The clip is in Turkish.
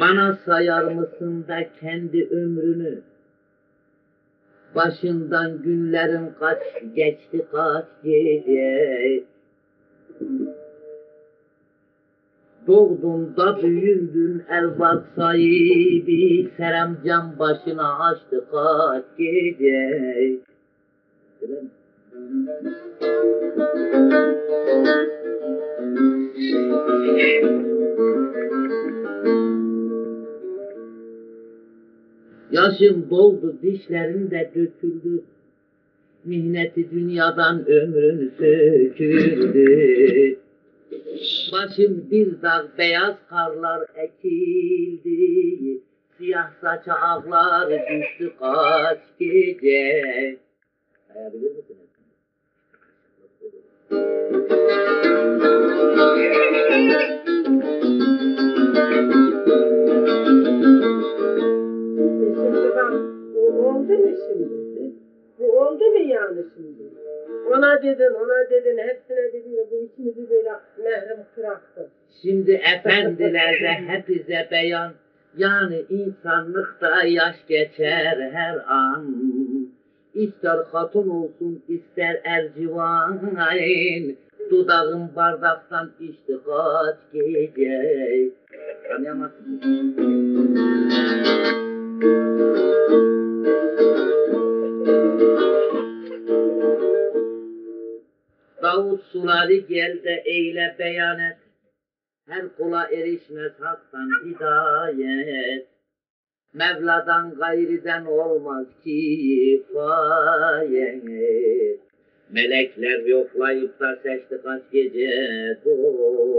Bana sayar mısın da kendi ömrünü? Başından günlerin kaç geçti kaç gece. Doğdun da büyüdün erbak sahibi Serem cam başına açtı kaç gece. Değil mi? Yaşım doldu dişlerin de döküldü. Mihneti dünyadan ömrün söküldü. Başım bir dağ beyaz karlar ekildi. Siyah saça ağlar düştü kaç gece. Sayabilir misiniz? Oldu mu yani şimdi? Ona dedin, ona dedin, hepsine dedin de bu ikimizi böyle mehrem bıraktı. Şimdi efendilerde hepinize beyan Yani insanlıkta yaş geçer her an İster hatun olsun ister ercivan Dudağın bardaktan içti kaç gece Tanıyamazsınız. Davut suları gel de eyle beyan et her kula erişmez haktan hidayet. Mevla'dan gayriden olmaz kifayet. Melekler yoklayıp da seçti kaç gece doğ